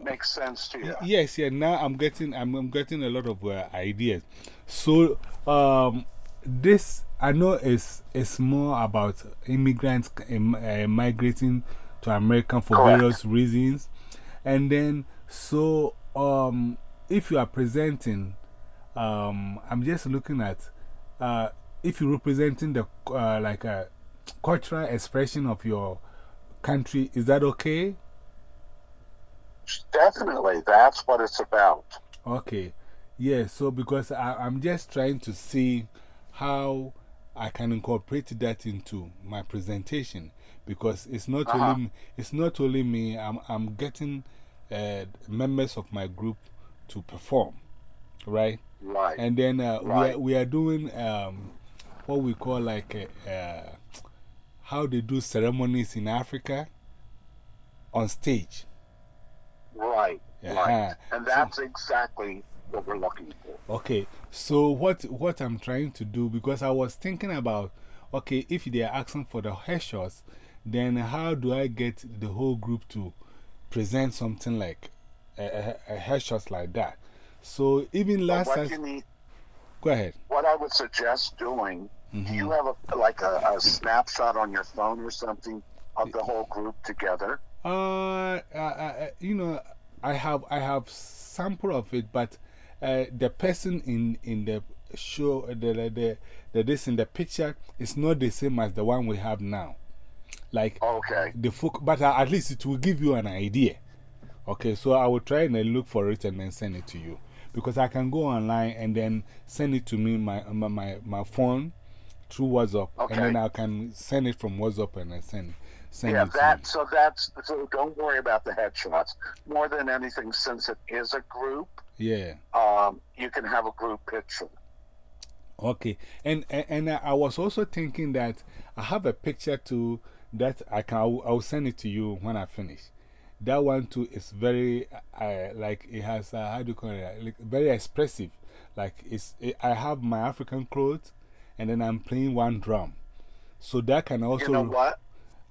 that makes sense to you. Yes, yeah. Now I'm getting, I'm, I'm getting a lot of uh, ideas. So, um, this I know is, is more about immigrants um, uh, migrating to America for various reasons. And then, so um, if you are presenting, um, I'm just looking at uh, if you're representing the uh, like a cultural expression of your country, is that okay? Definitely, that's what it's about. Okay, yeah, so because I, I'm just trying to see how I can incorporate that into my presentation because it's not, -huh. only, it's not only me, I'm, I'm getting uh, members of my group to perform, right? Right. And then uh, right. we, are, we are doing um, what we call like a, uh, how they do ceremonies in Africa on stage. Right. Right. And that's so, exactly what we're looking for. Okay. So, what, what I'm trying to do, because I was thinking about, okay, if they are asking for the headshots, then how do I get the whole group to present something like a, a, a headshot like that? So, even last time. Go ahead. What I would suggest doing, -hmm. do you mm-hmm. have a, like a, a snapshot on your phone or something of the whole group together? Uh, uh, you know, I have I have sample of it, but uh, the person in in the show, the, the, the, the this in the picture is not the same as the one we have now. Like, okay. the folk, but uh, at least it will give you an idea. Okay, so I will try and look for it and then send it to you. Because I can go online and then send it to me, my, my, my, my phone through WhatsApp. Okay. And then I can send it from WhatsApp and I send, send yeah, that, So that's, so don't worry about the headshots. More than anything, since it is a group, yeah. Um, you can have a group picture. Okay. And, and, and I was also thinking that I have a picture too that I can, I'll, I'll send it to you when I finish. That one too is very, uh, like, it has, uh, how do you call it? Like, very expressive. Like, it's, it, I have my African clothes and then I'm playing one drum. So that can also. You know what?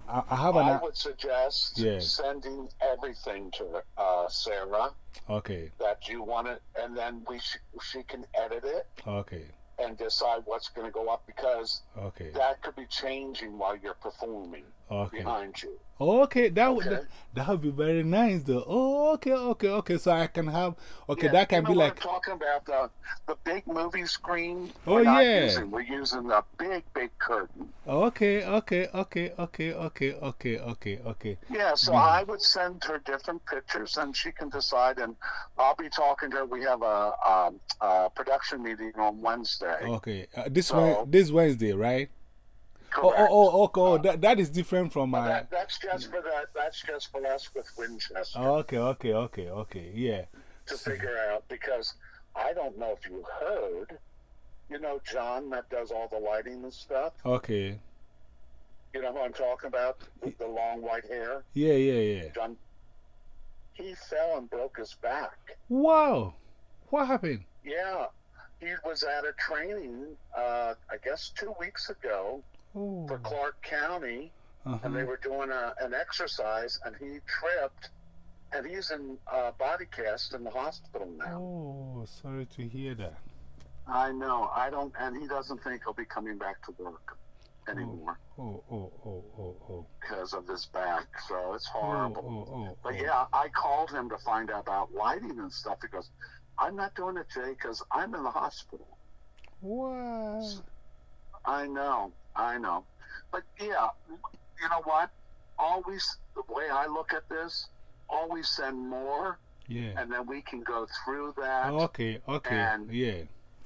I, I have an. I would suggest yeah. sending everything to uh, Sarah. Okay. That you want it, and then we sh she can edit it. Okay and decide what's going to go up because okay. that could be changing while you're performing okay. behind you. Okay, that would that, that, would be very nice though. Oh, okay, okay, okay. So I can have okay. Yeah, that can be like I'm talking about the the big movie screen. Oh we're yeah, using, we're using a big big curtain. Okay, okay, okay, okay, okay, okay, okay, okay. Yeah, so mm. I would send her different pictures and she can decide. And I'll be talking to her. We have a, a, a production meeting on Wednesday. Okay, uh, this so, one this Wednesday, right? Oh, oh, oh, okay. Oh, that, that is different from my. That, that's just for that. That's just for us with Winchester. Oh, okay, okay, okay, okay. Yeah. To figure out because I don't know if you heard, you know, John that does all the lighting and stuff. Okay. You know who I'm talking about with the long white hair? Yeah, yeah, yeah. John. He fell and broke his back. Wow. What happened? Yeah. He was at a training, uh, I guess two weeks ago Ooh. for Clark County, uh -huh. and they were doing a, an exercise, and he tripped, and he's in uh, body cast in the hospital now. Oh, sorry to hear that. I know. I don't, and he doesn't think he'll be coming back to work anymore. Oh, oh, oh, oh, oh. Because of his back, so it's horrible. Oh, oh, oh, but yeah, I called him to find out about lighting and stuff. He goes, "I'm not doing it, Jay, because I'm in the hospital." What? I know. I know. But yeah, you know what? Always, the way I look at this, always send more. Yeah. And then we can go through that. okay, okay. And yeah.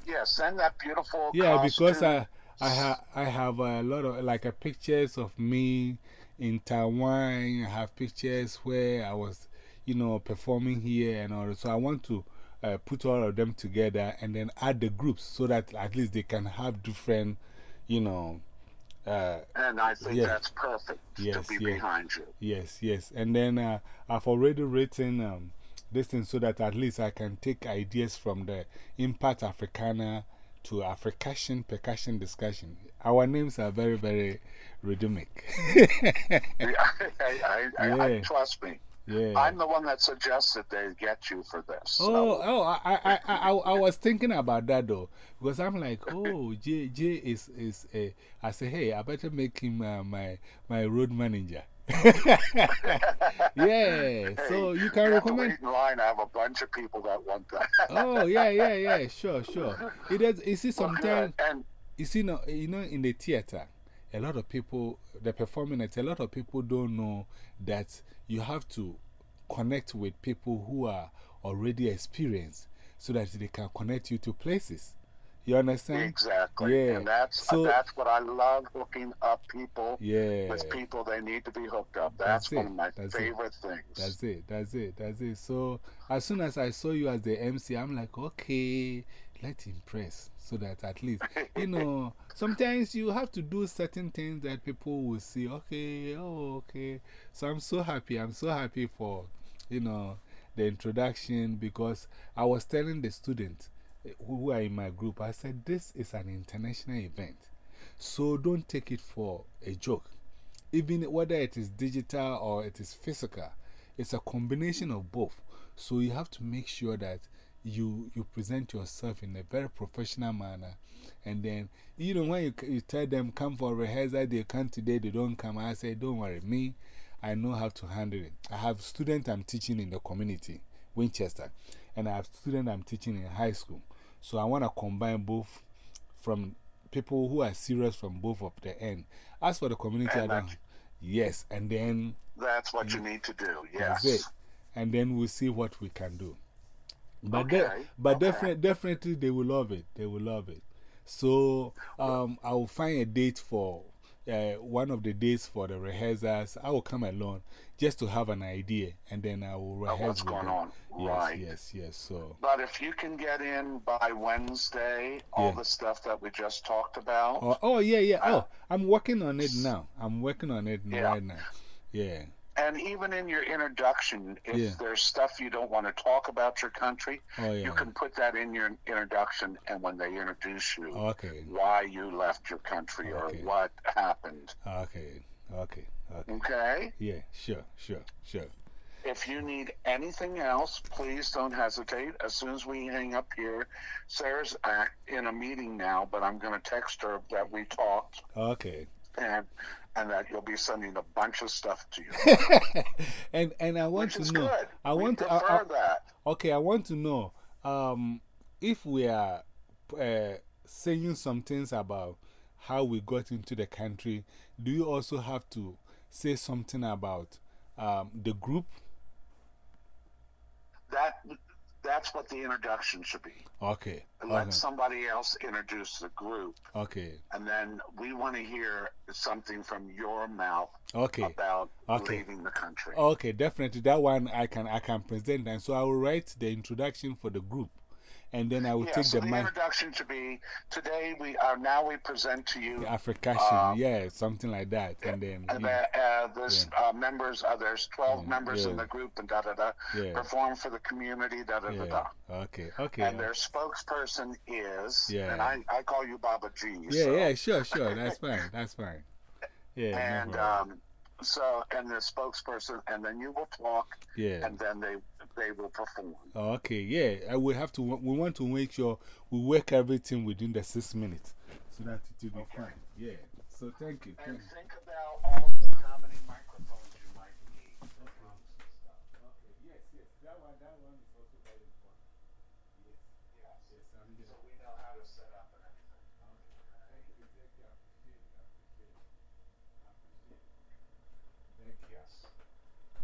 Yeah, send that beautiful. Yeah, because I, I, ha I have a lot of like a pictures of me in Taiwan. I have pictures where I was, you know, performing here and all. So I want to uh, put all of them together and then add the groups so that at least they can have different, you know, uh, and I think yeah. that's perfect yes, to be yes. behind you. Yes, yes. And then uh, I've already written um, this thing so that at least I can take ideas from the Impact Africana to Africation percussion discussion. Our names are very, very rhythmic. I, I, I, yeah. trust me. Yeah. I'm the one that suggested they get you for this. Oh, so- oh, I, I, I, I, I was thinking about that though, because I'm like, oh, Jay, Jay is, is a, I say, hey, I better make him uh, my, my road manager. yeah, so you can have to recommend. in line. I have a bunch of people that want that. Oh, yeah, yeah, yeah, sure, sure. It is, you see, Well, sometimes, good. and you see, no, you know, in the theater, a lot of people, the performing it, a lot of people don't know that you have to connect with people who are already experienced so that they can connect you to places. You understand? exactly, Yeah. and that's So- that's what I love hooking up people Yeah. with people they need to be hooked up. That's, That's one of my That's it. favorite things. That's it. That's it. That's it. So, as soon as I saw you as the MC, I'm like, okay, let's impress so that at least, you know, sometimes you have to do certain things that people will see, okay, oh, okay. So, I'm so happy. I'm so happy for, you know, the introduction because I was telling the students eh, who are in my group, I said, this is an international event. So, don't take it for a joke even whether it is digital or it is physical, it's a combination of both. So you have to make sure that you, you present yourself in a very professional manner. And then, you know, when you, you tell them, come for rehearsal, they come today, they don't come. I say, don't worry, me, I know how to handle it. I have students I'm teaching in the community, Winchester, and I have students I'm teaching in high school. So I want to combine both from people who are serious from both of the end. As for the community, I don't. Yes, and then That's what you need to do. that's Yes. it. And then we'll see what we can do. But, Okay, de but okay. definitely, definitely, they will love it. They will love it. So um, I will find a date for uh, one of the days for the rehearsals. I will come alone just to have an idea, and then I will rehearse what's going them. on. Yes, Right. yes, yes. So, But if you can get in by Wednesday, all Yeah. the stuff that we just talked about, oh, oh yeah, yeah. Oh, I'm working on it now. I'm working on it Yeah. right now. Yeah. And even in your introduction, if Yeah. there's stuff you don't want to talk about your country, Oh, yeah. you can put that in your introduction, and when they introduce you, Okay. why you left your country Okay. or what happened. Okay. Okay. Okay. Okay? Yeah, sure, sure, sure. If you need anything else, please don't hesitate. As soon as we hang up here, Sarah's in a meeting now, but I'm going to text her that we talked Okay. And and that you'll be sending a bunch of stuff to you, and and I want which to know. good. I we want to. I- I- that. okay, I want to know. Um, if we are uh, saying some things about how we got into the country, do you also have to say something about um, the group? That that's what the introduction should be. Okay. Let Okay. somebody else introduce the group, Okay. and then we want to hear something from your mouth Okay. about Okay. leaving the country. Okay, definitely. That one I can, I can present. And so I will write the introduction for the group. And then I will yeah, take so the the introduction should be today. We are now we present to you The African, Um, yeah, something like that. And then, And yeah, uh, uh, there's uh, members, uh, there's 12 Yeah, members in the group, and da da da, Yeah. perform for the community, da da da da. Okay, okay. And their spokesperson is, Yeah. and I, I call you Baba G. yeah, so, yeah, sure, sure. That's fine. That's fine. Yeah, And um, so, and the spokesperson, and then you will talk, yeah. and then they they will perform. Oh, okay, yeah. I will have to, we want to make sure we work everything within the six minutes so that it will be fine. Yeah. So thank you. And Thank you. about also how many microphones you might need. Okay, yes, yes. That one, that one is also very important. Yes, Yes. yes. I'm So we know how to set up and everything. Thank you, thank you. I appreciate it. I appreciate it. I appreciate it. Thank you. Yes.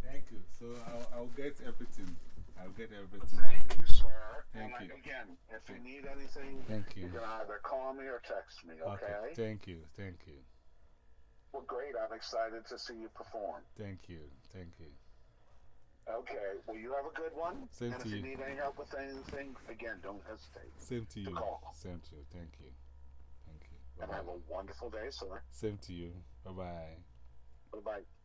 Thank you. So I'll, I'll get everything. I'll get everything. Thank you, sir. Thank and you. Again, if you need anything, Thank you. you can either call me or text me, okay? Thank you. Thank you. Well, great. I'm excited to see you perform. Thank you. Thank you. Okay. Well, you have a good one. Same and to if you you. need any help with anything, again, don't hesitate. Same to you. call. Same to you. Thank you. Thank you. And Bye have a wonderful day, sir. Same to you. Bye bye. Bye bye.